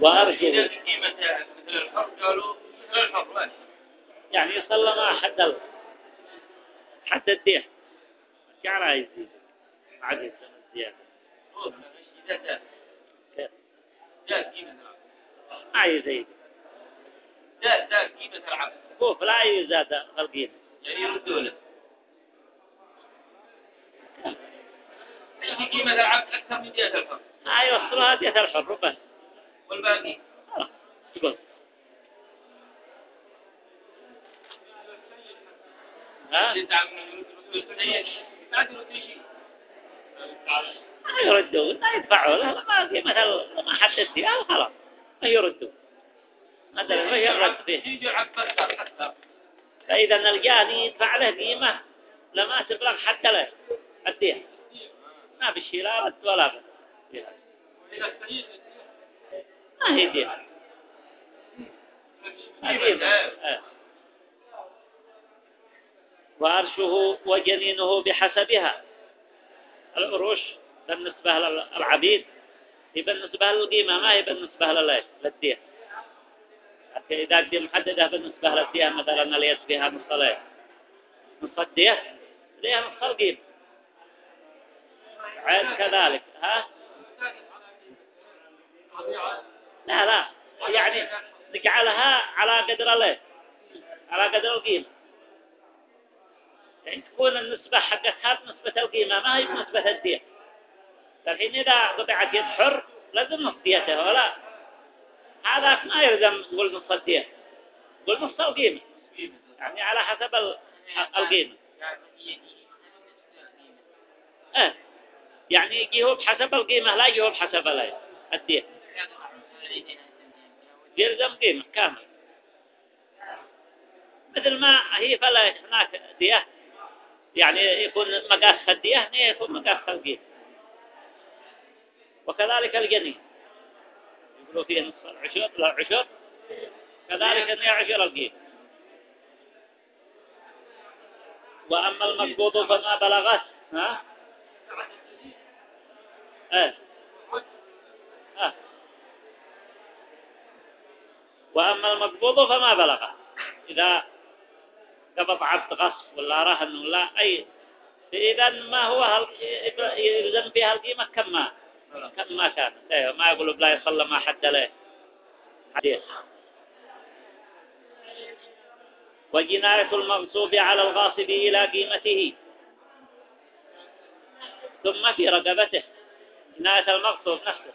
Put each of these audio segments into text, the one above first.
وأرجل قيمة مثل الحر قالوا مثل الحر يعني يصلى ما حد. حتى الديه شعرها يزيد سنة زيادة. كيف؟ ما يزيد لا قيمة العبد هو لا يزاد القيمة يعني يردوا له قيمة العبد أكثر من دية الحر ما يوصلها دية الحر بس والباقي؟ تقول ها؟ ما يردون ما يدفعوا له ما في مثل ما حدث فيها خلاص ما يردون. هذا ما يرد فيه فإذا الجاني يدفع له قيمة لما تبلغ حتى له الدين ما في شيء لا رد ولا بد ما هي آه. وعرشه وجنينه بحسبها العروش بالنسبة للعبيد هي بالنسبة للقيمة ما هي بالنسبة للإيش للدين إذا الدين محددة بالنسبة للدين مثلا اليد فيها نص نص الدين ليها نص القيمة عين كذلك ها؟ لا لا. يعني نجعلها على قدر الإيش على قدر القيمة. يعني تكون النسبة حقتها بنسبة القيمة ما هي بنسبة الدين. فالحين إذا قطعت يد حر لازم نص ديته ولا؟ هذا ما يلزم نقول نص الدين. نقول نص القيمة. يعني على حسب القيمة. آه يعني يجي هو بحسب القيمة لا يجي هو بحسب الدين. يلزم قيمة كامل. مثل ما هي فلا هناك دية يعني يكون مقاس الدية هنا يكون مقاس القيمة. وكذلك الجنين. يقولوا فيه نصف العشر لا عشر. كذلك أن عشر القيمة. وأما المقبوض فما بلغت ها؟ إيه آه. وأما المقبوض فما بلغ إذا قبض عبد غصب ولا رهن ولا أي إذا ما هو يلزم فيها القيمة كم ما كم ما كان. إيه ما يقولوا بلا يصلى ما حد له. حديث. وجناية المغصوب على الغاصب إلى قيمته. ثم في رقبته. جناية المغصوب نفسه.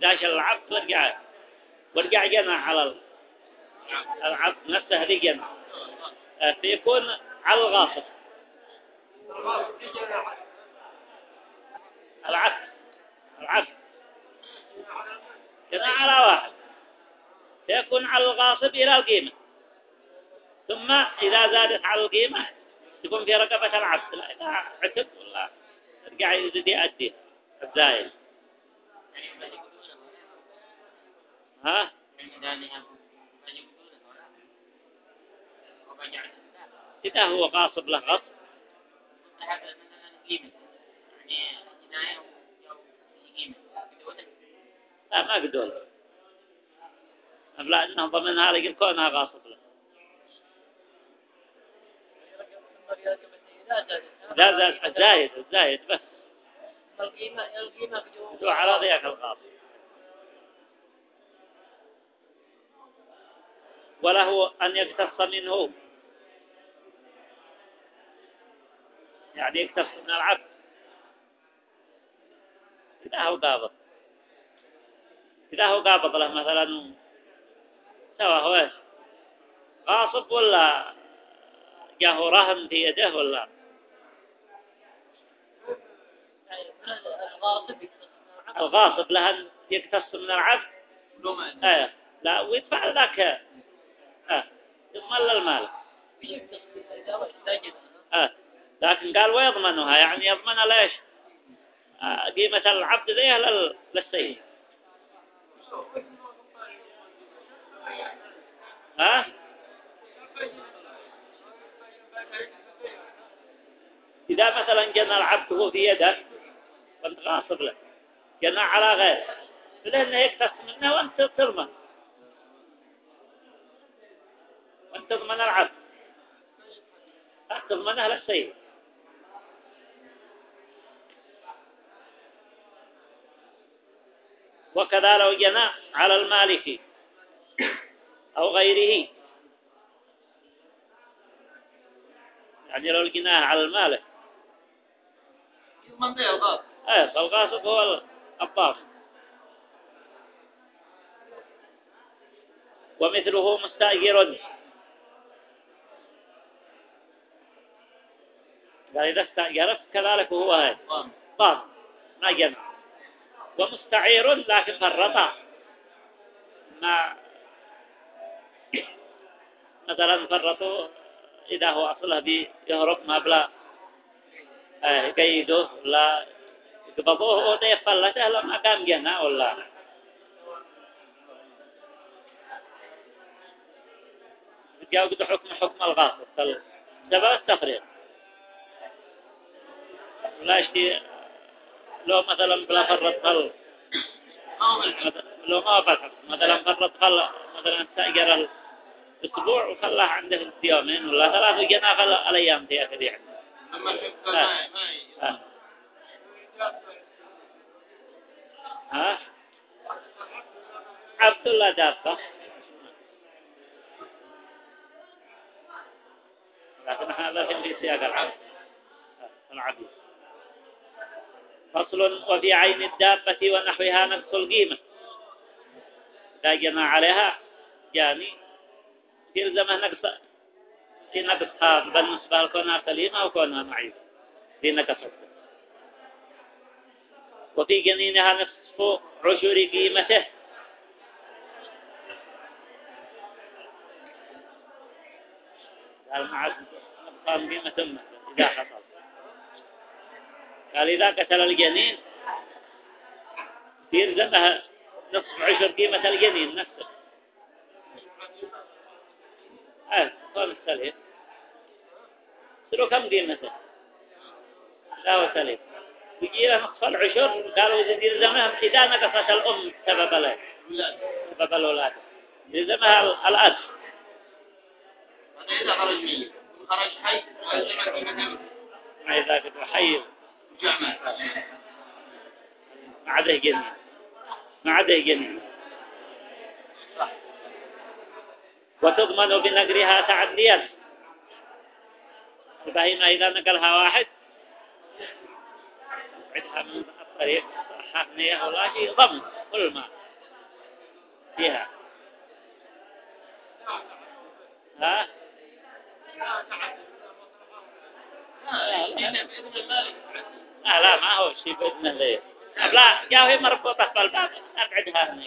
داش العبد ورجع ورجع جنى على العبد نفسه هذه جنى فيكون على الغاصب. العكس. العكس. كذا على واحد. يكون على الغاصب إلى القيمة. ثم إذا زادت على القيمة تكون في رقبة العبد. لا إذا عتق ولا ترجع يزيد يأدي الزايد ها؟ إذا هو غاصب له غصب. لا ما قدول لا انه ضمنها لك كونها غاصب له. لا زاد زايد زايد بس. القيمة القيمة على ضياك الغاصب وله أن يقتص منه. يعني يقتص من العبد. إذا هو قابض. إذا هو قابض له مثلا سوى هو غاصب ولا جاه رهن في يده ولا؟ الغاصب له أن يقتص من العبد آه. لا ويدفع ذاك آه. يضمن المال آه. لكن قال ويضمنها يعني يضمن ليش آه. قيمة العبد ذيه للسيد ها إذا مثلا جنى العبد هو في يدك وانت غاصب له جنى على غير. فلأنه يكتس منه وأنت تضمن. وأنت تضمن العبد تضمنه للسيد وكذا لو جنى على المالك أو غيره. يعني لو لقيناه على المالك. يضمن إيه هو ومثله مستأجر. قال إذا استأجرت كذلك هو هاي طاف ما جمع ومستعير لكن فرط. ما مثلا فرطوا إذا هو أصله بيهرب ما بلا آه، يقبضوه وده يفلته لما كان جنة ولا يجاوز حكم حكم الغاصب سبب التفريط ولا يشتي لو مثلا بلا فرط خل لو ما فرط مثلا فرط خل مثلا استأجر الأسبوع وخلاه عنده يومين ولا ثلاث جناح الأيام دي أخذ يعني لما شفت آه. ما ما ها؟ عبد الله دابة لكن هذا في سياق العبد العبد. فصل عين الدابة ونحوها نقص القيمة. إذا جمع عليها. يعني يلزمه نقص في نقصها بالنسبة لكونها سليمة أو كونها معيبة في نقصها وفي جنينها نصف عشر قيمته. قال مع نقصان قيمة أمه إذا قال إذا قتل الجنين يلزمها نصف عشر قيمة الجنين نفسه. آه قال السليم. كم قيمته؟ لا هو سليم يجي له نصف العشر قالوا إذا يلزمها إذا نقصت الأم سبب له سبب الولادة يلزمها الأب. هذا إذا خرج ميت خرج حي إذا كنت حي. جامع. ما عده جنين ما جنين وتضمن بنقرها تعديا. البهيمة إذا نقلها واحد عدها من الطريق حقنية ولا شيء ضمن كل ما فيها ها لا لا ما هو شيء بإذن الله لا جاء هي مربوطة بالباب أبعدها هنا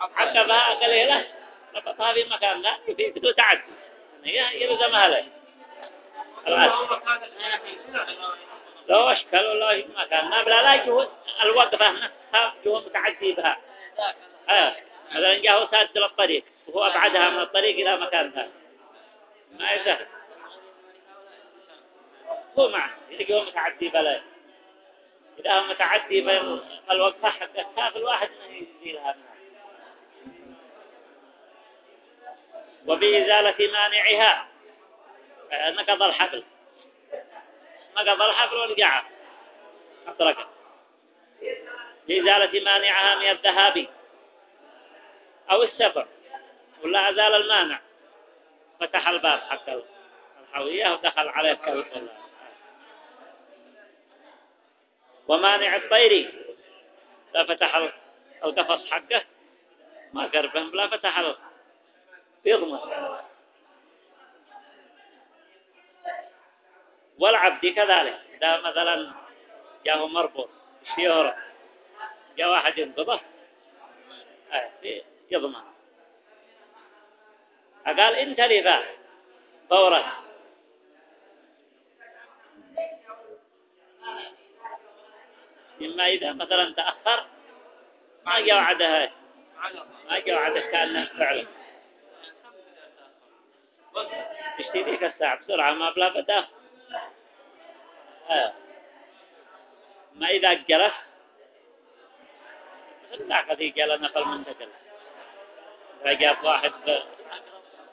عقبها قليلة ربطها في مكان لا في بدون تعدي هي يلزمها الأصل لو أشكال ولا في مكان ما بلا لا الوقفة نفسها جوه متعدي بها. آه. مثلا جاء ساد للطريق وهو أبعدها من الطريق إلى مكان ثاني. ما يسهل. هو إذا هو متعدي بلا. إذا هو متعدي بالوقفة حقتها فالواحد ما يزيلها وبإزالة مانعها. نقض الحبل. نقض الحبل والقعة أطرقت بإزالة مانعها من الذهاب. أو السفر. ولا أزال المانع. فتح الباب حق الحوية ودخل عليه كالقلة ومانع الطير. لا فتح القفص حقه. ما قربهم لا فتح يضمن والعبد كذلك. إذا مثلا جاءه مربوط يهرب جاء واحد ينقضه آه، يضمن. قال إنت لذا فورا. إما إذا مثلا تأخر ما جاء وعدها ما جاء وعدها كأنه فعلا. اشتري ذيك الساعة؟ بسرعة ما بلا آه. ما إذا جلس مثل ذاك الذي قال نفل منتقل إذا جاء واحد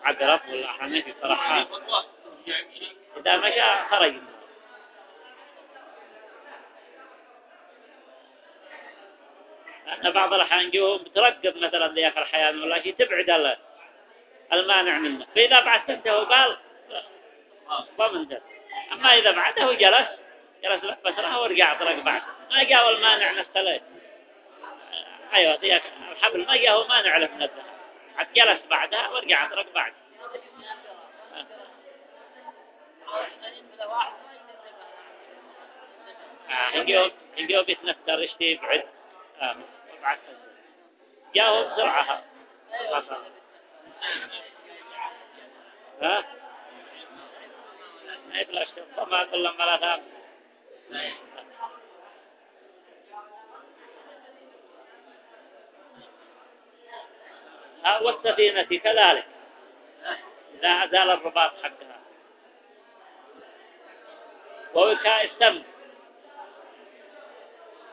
عقرب ولا حنفي فرحان إذا مشى خرج. لأن بعض الأحيان جوهم بترقب مثلا ذيك الحيوان ولا شيء تبعد ال- المانع منه. فإذا بعد تنتهي قال ضمن أما إذا بعده جلس جلس بسرعة ورجع طرق بعد. ما جاء المانع نفسه أيوة ذيك الحبل. ما جاء هو مانع له من الذهب عاد جلس بعدها ورجع طرق بعد. آه، هنجيو هنجيو بيتنكر يشتي يبعد آه، بعد. جاءه بسرعة. حصل ها؟ ما يبلاش طبعا كل ما لا ها والسفينة كذلك. إذا أزال الرباط حقها. ووكاء السم.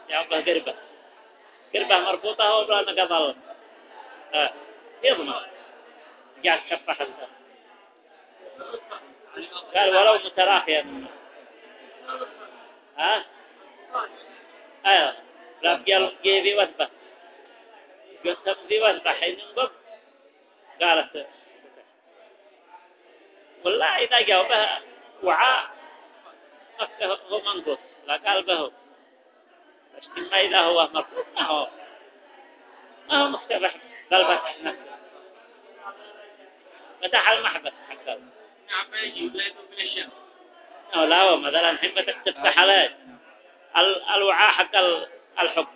يعطه قربة. قربة مربوطة وبلا نقضل آه. يضمن جاء تشفح السم قال ولو متراخيا. ها؟ أيوه. قال جيبي وثبه قلت في وثبه حين انقب قالت والله إذا جاوبها وعاء هو منقص لا قال به. لكن ما إذا هو مرفوض ما هو. ما هو مختبح قلبك نفسه فتح المحبس. حقه نعم يجي ولا من الشمس أو لا هو مثلا حين تفتح عليه ال- الوعاء حق ال- الحب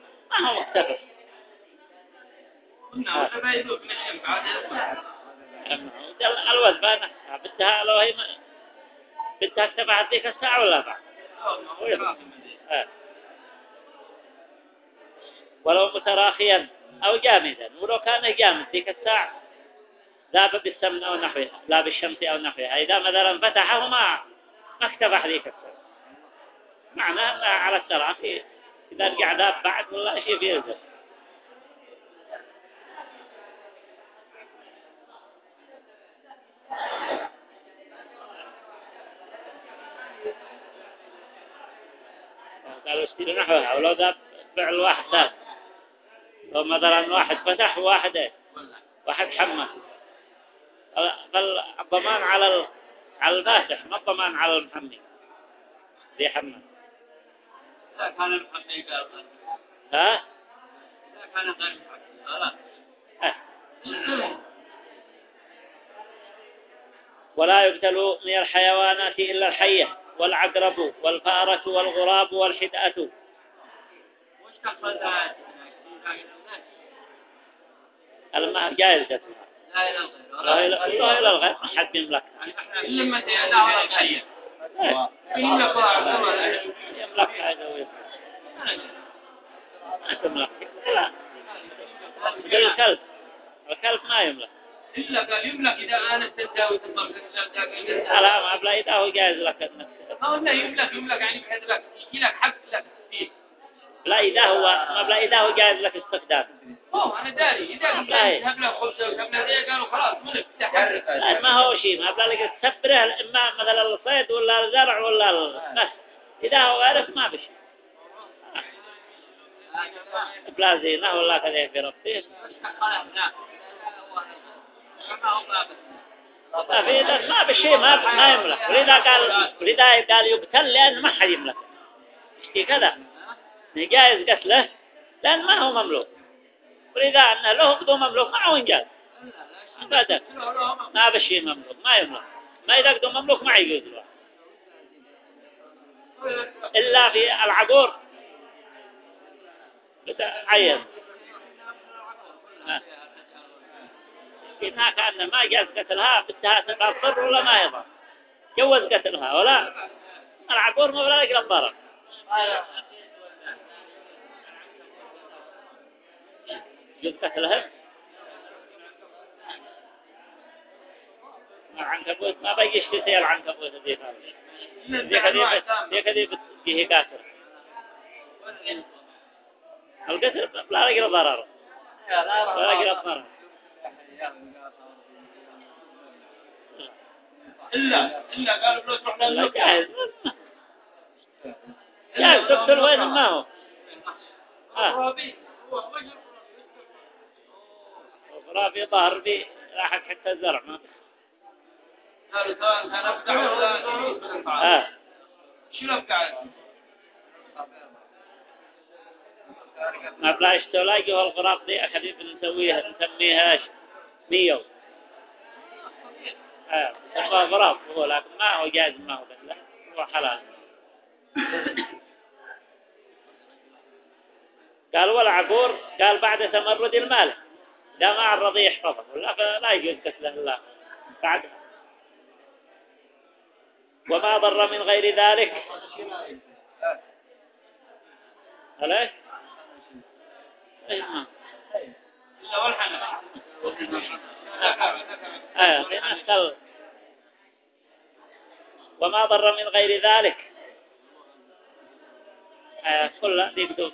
ما هو. الوثبة نفسها بدها لو هي بدها اكتفعت ذيك الساعة ولا بعد ذي. آه. ولو متراخيا أو جامدا ولو كان جامد ذيك الساعة ذاب بالسمن أو نحوها لا بالشمس أو نحوها إذا مثلا فتحه ما ما اكتفح ذيك معناه أنها على التراخي إذا رجع ذاب بعد ولا شيء في الجسد قالوا اشتري نحوها ولو ذاب فعل واحد ذاب لو مثلا واحد فتح وواحد واحد حمى فالضمان على على الفاتح ما الضمان على المحمي. ذي حمى لا كان محمد قال ها؟ لا كان غير محمد خلاص. ولا يقتل من الحيوانات إلا الحية والعقرب والفأرة والغراب والحدأة. وش تقصد الماء جائز قتلها لا إله إلا الله الله إلى الغير ما حد يملك يعني لما تينا ولا الحية إيه. يملك هذا ويملك ما تملك لا مثل الكلب الكلب ما يملك إلا قال يملك إذا أنا تنتهي وتطلق لا ما بلا هو جائز لك ما قلنا يملك يملك يعني بحيث لك يشكي لك حق لك فيه لا إذا هو ما بلا إذا هو جائز لك استخدام. أوه أنا داري إذا قلت لا، إيه. له وتهب له ذي قالوا خلاص ملك تحرك. لا ما هو شيء ما بلا لك تسبره إما مثلا الصيد ولا الزرع ولا ال... بس. إذا هو عارف ما بشي بلا زينة ولا كذا في ربه ما في إذا ما ما ما يملك. ولذا قال ولذا قال يقتل لأن ما حد يملك. كذا؟ جائز قتله لأن ما هو مملوك. ولذا أنه له بدون مملوك ما هو إنجاز. أبدا ما بشي مملوك ما يملك. ما إذا قدوا مملوك ما له. إلا في العقور. عين إنها كأن ما جاز قتلها بدها تضر ولا ما يضر جوز قتلها ولا. العقور ما بلا لك الضرر جوز قتلها العنكبوت ما بيجي يشتري العنكبوت ذيك ذيك ذيك ذيك فيه كاسر القتل لا رجل ضرر. لا رجل ضرر. إلا إلا قالوا لو تروح للمكة جاهز. جاهز تقتل وين؟ ما هو. آه. هو وجه رافي ظهر بي راحت حتى الزرع ما قالوا سواء كان ولا. شو الأفكار؟ ما بلا اشتلاقي والغراض دي أخذي بنسويها نسميها ميو آه. هو غراض هو لكن ما هو جائز ما هو بدله هو حلال قال والعقور قال بعد تمرد المال لا مع الرضي يحفظه. ولا فلا يجوز قتله الله. بعد. وما ضر من غير ذلك. إلا والحنف آه. نفس وما ضر من غير ذلك. آه كل يقدر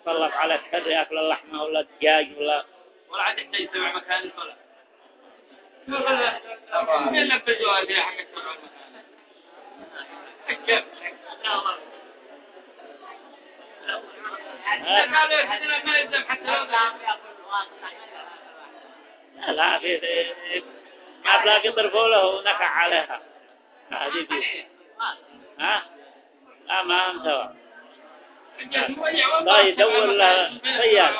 يطلق على الحر ياكل اللحمه ولا الدجاج ولا ولا عاد يحتاج سبع مكان الصلاة. مين حق حتى لو لا لا في ما بلا يضربوا له ونكع عليها. هذه ها؟ لا ما مسوى لا يدور له. صياد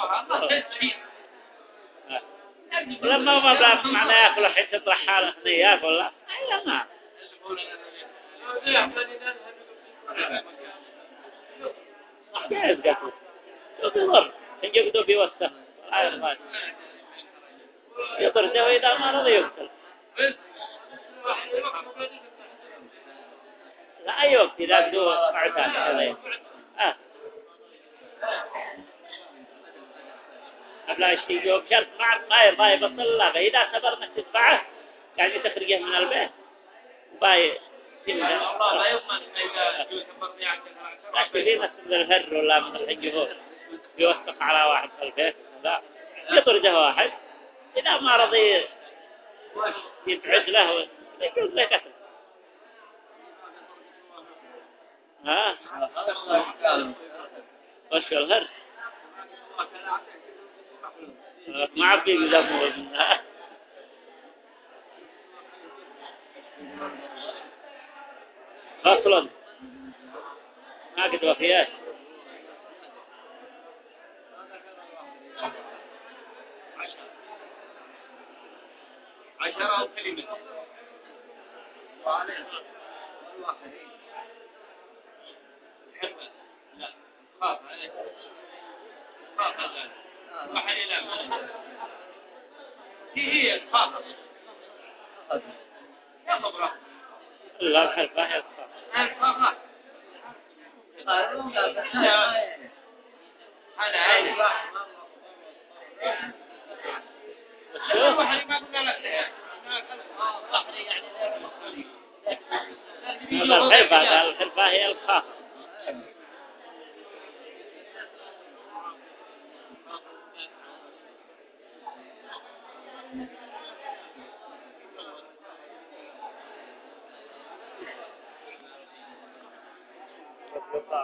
ولما ما بلا معناه ياكل حتة رحاله هنا ياكل. لا لا ما. جاهز قتل يضر يجقدوا في وسطه يطرده إذا ما رضي يقتل لا أي وقت إذا بدو معتاد هذا قبل أشتي جوب شرط ما ما يرضى يبطل الله فإذا صبر انك تدفعه يعني تخرجه من البيت وباي الله لا يضمن إذا لكن في ناس من الهر ولا من الحجهور يوثق على واحد في البيت لا يطرده واحد إذا ما رضي يبعد له يجوز له قتل ها وش الهر منها فصلا ما قد وفيات عشرة كلمة. لا. خاف عليك. خاف عليك. هي يا خبره لا الحلفة هي هذا عادي شوف واحد ما قلنا الحلفة هذا الحلفة هي الخاص da